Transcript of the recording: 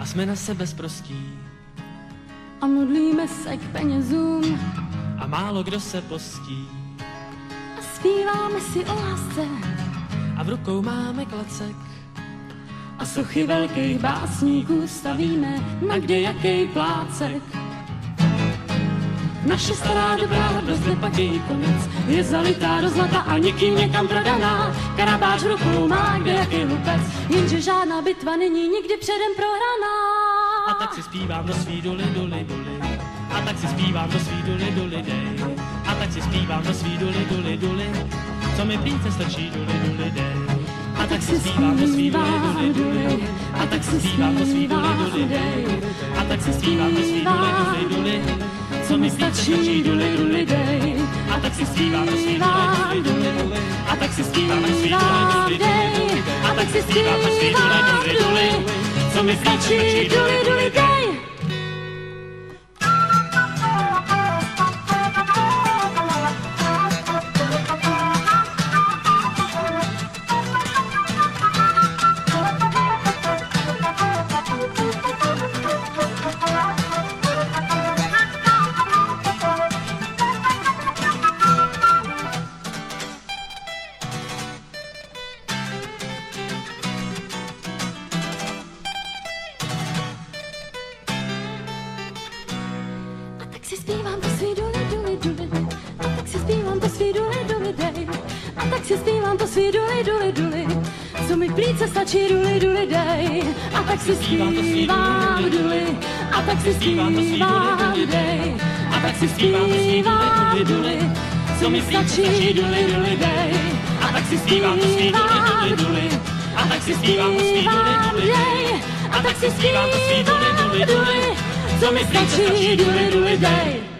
A jsme na sebe zprostí. A modlíme se k penězům. A málo kdo se postí. A zpíváme si o lásce. A v rukou máme klacek. A sochy velkých básníků stavíme na kde jaký plácek. Naše stará dobrá radost nepatí konec, je zalitá do zlata a nikým někam prodaná. Karabáč v rukou má kde jaký lupec, jenže žádná bitva není nikdy předem prohraná. A tak si zpívám do svý duly, duly, duly. A tak si zpívám do svý duly, duly, dej. A tak si zpívám do svý duly, duly, duly. Co mi plínce stačí, duly, duly, dej. A tak si zpívám do svý duly, duly, duly. A tak si zpívám do svý duly, duly, dej. A tak si zpívám do svý duly, duly, duly. Co mi stačí, duly, duly, dej. A tak si zpívám duly, duly, duly. A tak si zpívám duly, duly. A tak si zpívám duly, duly, duly. Co mi stačí, duly, duly, dej. Zpívám to svý duly, duly, duly. A tak si zpívám to svý duly, duly, dej. A tak si zpívám to svý duly, duly, duly. Co mi plíce stačí, duly, duly, dej. A tak si zpívám duly. A tak si zpívám dej. A tak si zpívám duly. Co mi stačí, duly, duly, dej. A tak si zpívám to svý duly, duly, duly. A tak si zpívám to svý duly, duly, dej. A tak si zpívám to svý duly, duly, duly. Co mi stačí, duly, duly, dej.